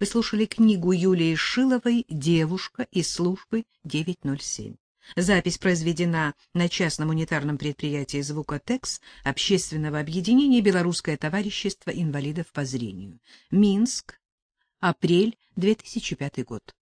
Вы слушали книгу Юлии Шиловой «Девушка из службы 907». Запись произведена на частном унитарном предприятии «Звукотекс» общественного объединения «Белорусское товарищество инвалидов по зрению». Минск, апрель 2005 год.